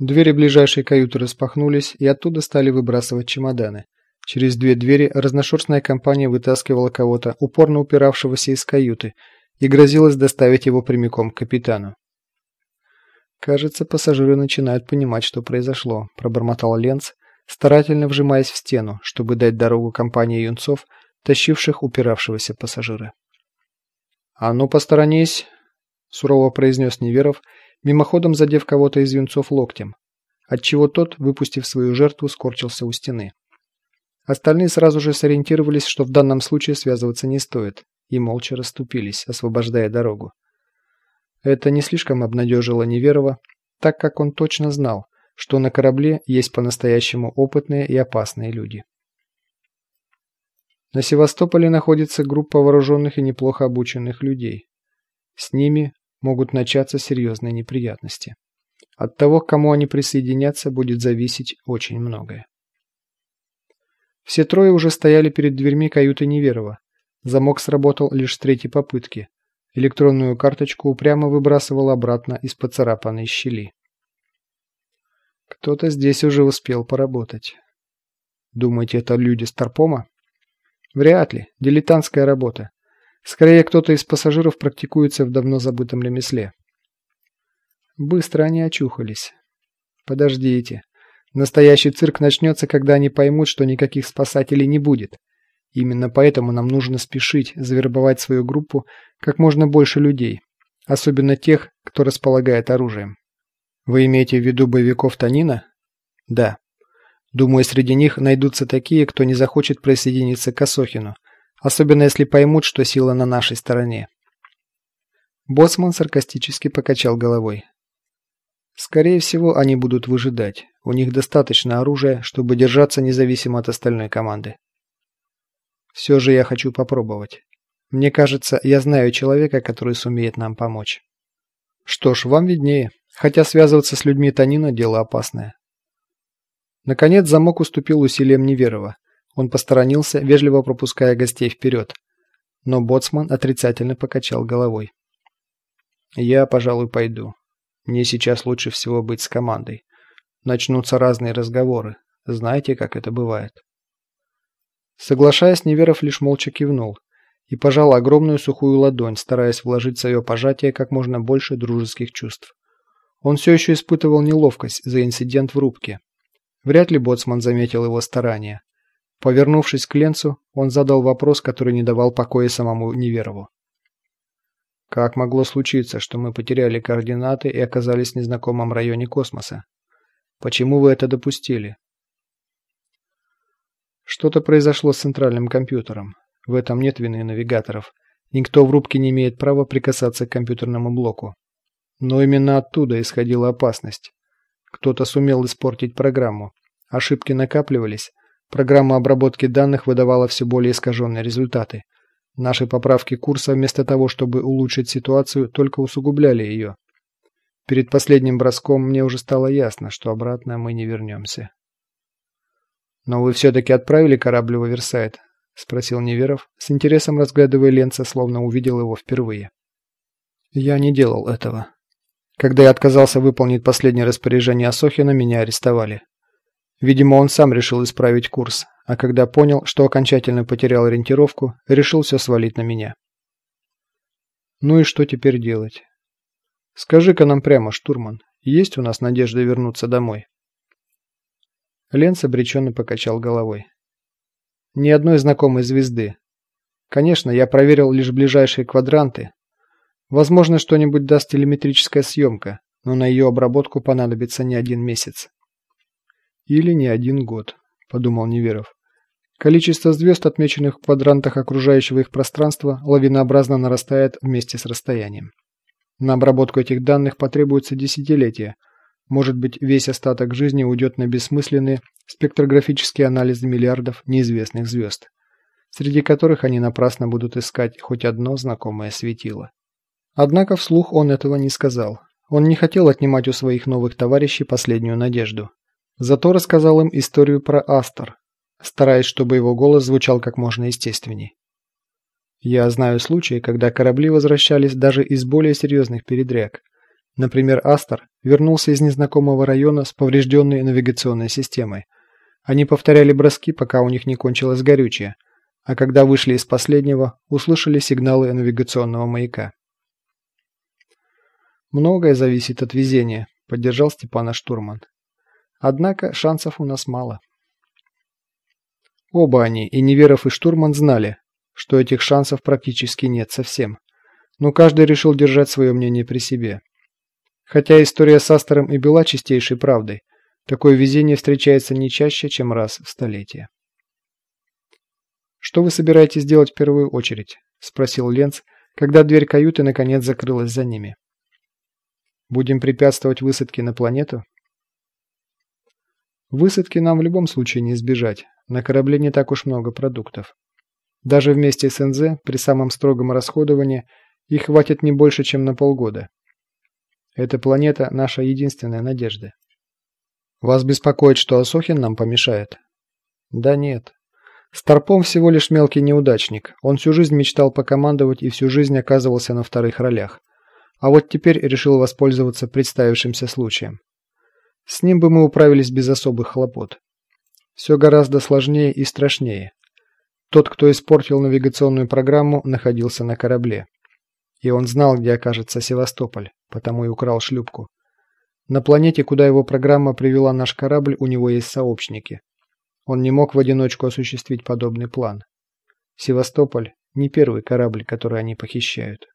Двери ближайшей каюты распахнулись, и оттуда стали выбрасывать чемоданы. Через две двери разношерстная компания вытаскивала кого-то, упорно упиравшегося из каюты, и грозилась доставить его прямиком к капитану. «Кажется, пассажиры начинают понимать, что произошло», – пробормотал Ленц, старательно вжимаясь в стену, чтобы дать дорогу компании юнцов, тащивших упиравшегося пассажира. «А ну, посторонись!» – сурово произнес Неверов, мимоходом задев кого-то из юнцов локтем, отчего тот, выпустив свою жертву, скорчился у стены. Остальные сразу же сориентировались, что в данном случае связываться не стоит, и молча расступились, освобождая дорогу. Это не слишком обнадежило Неверова, так как он точно знал, что на корабле есть по-настоящему опытные и опасные люди. На Севастополе находится группа вооруженных и неплохо обученных людей. С ними могут начаться серьезные неприятности. От того, к кому они присоединятся, будет зависеть очень многое. Все трое уже стояли перед дверьми каюты Неверова. Замок сработал лишь с третьей попытки. Электронную карточку упрямо выбрасывал обратно из поцарапанной щели. Кто-то здесь уже успел поработать. Думаете, это люди Старпома? Вряд ли. Дилетантская работа. Скорее, кто-то из пассажиров практикуется в давно забытом ремесле. Быстро они очухались. Подождите. Настоящий цирк начнется, когда они поймут, что никаких спасателей не будет. Именно поэтому нам нужно спешить завербовать свою группу как можно больше людей, особенно тех, кто располагает оружием. Вы имеете в виду боевиков Танина? Да. Думаю, среди них найдутся такие, кто не захочет присоединиться к Асохину, особенно если поймут, что сила на нашей стороне. Боссман саркастически покачал головой. Скорее всего, они будут выжидать. У них достаточно оружия, чтобы держаться независимо от остальной команды. Все же я хочу попробовать. Мне кажется, я знаю человека, который сумеет нам помочь. Что ж, вам виднее. Хотя связываться с людьми Танина – дело опасное. Наконец замок уступил усилиям Неверова. Он посторонился, вежливо пропуская гостей вперед. Но боцман отрицательно покачал головой. «Я, пожалуй, пойду. Мне сейчас лучше всего быть с командой. Начнутся разные разговоры. Знаете, как это бывает?» Соглашаясь, Неверов лишь молча кивнул и пожал огромную сухую ладонь, стараясь вложить в свое пожатие как можно больше дружеских чувств. Он все еще испытывал неловкость за инцидент в рубке. Вряд ли боцман заметил его старания. Повернувшись к Ленцу, он задал вопрос, который не давал покоя самому Неверову. Как могло случиться, что мы потеряли координаты и оказались в незнакомом районе космоса? Почему вы это допустили? Что-то произошло с центральным компьютером. В этом нет вины навигаторов. Никто в рубке не имеет права прикасаться к компьютерному блоку. Но именно оттуда исходила опасность. Кто-то сумел испортить программу. Ошибки накапливались. Программа обработки данных выдавала все более искаженные результаты. Наши поправки курса вместо того, чтобы улучшить ситуацию, только усугубляли ее. Перед последним броском мне уже стало ясно, что обратно мы не вернемся. «Но вы все-таки отправили корабль в Оверсайд?» – спросил Неверов, с интересом разглядывая Ленца, словно увидел его впервые. «Я не делал этого. Когда я отказался выполнить последнее распоряжение Асохина, меня арестовали. Видимо, он сам решил исправить курс, а когда понял, что окончательно потерял ориентировку, решил все свалить на меня. Ну и что теперь делать? Скажи-ка нам прямо, штурман, есть у нас надежда вернуться домой? Ленц обреченно покачал головой. Ни одной знакомой звезды. Конечно, я проверил лишь ближайшие квадранты, Возможно, что-нибудь даст телеметрическая съемка, но на ее обработку понадобится не один месяц. Или не один год, подумал Неверов. Количество звезд, отмеченных в квадрантах окружающего их пространства, лавинообразно нарастает вместе с расстоянием. На обработку этих данных потребуется десятилетия. Может быть, весь остаток жизни уйдет на бессмысленный спектрографический анализ миллиардов неизвестных звезд, среди которых они напрасно будут искать хоть одно знакомое светило. Однако вслух он этого не сказал. Он не хотел отнимать у своих новых товарищей последнюю надежду. Зато рассказал им историю про Астор, стараясь, чтобы его голос звучал как можно естественней. Я знаю случаи, когда корабли возвращались даже из более серьезных передряг, Например, Астер вернулся из незнакомого района с поврежденной навигационной системой. Они повторяли броски, пока у них не кончилось горючее, а когда вышли из последнего, услышали сигналы навигационного маяка. «Многое зависит от везения», – поддержал Степана штурман. «Однако шансов у нас мало». Оба они, и Неверов, и штурман, знали, что этих шансов практически нет совсем. Но каждый решил держать свое мнение при себе. Хотя история с Астером и была чистейшей правдой, такое везение встречается не чаще, чем раз в столетие. «Что вы собираетесь делать в первую очередь?» – спросил Ленц, когда дверь каюты наконец закрылась за ними. Будем препятствовать высадке на планету? Высадки нам в любом случае не избежать. На корабле не так уж много продуктов. Даже вместе с НЗ при самом строгом расходовании их хватит не больше, чем на полгода. Эта планета – наша единственная надежда. Вас беспокоит, что Асохин нам помешает? Да нет. Старпом всего лишь мелкий неудачник. Он всю жизнь мечтал покомандовать и всю жизнь оказывался на вторых ролях. А вот теперь решил воспользоваться представившимся случаем. С ним бы мы управились без особых хлопот. Все гораздо сложнее и страшнее. Тот, кто испортил навигационную программу, находился на корабле. И он знал, где окажется Севастополь, потому и украл шлюпку. На планете, куда его программа привела наш корабль, у него есть сообщники. Он не мог в одиночку осуществить подобный план. Севастополь – не первый корабль, который они похищают.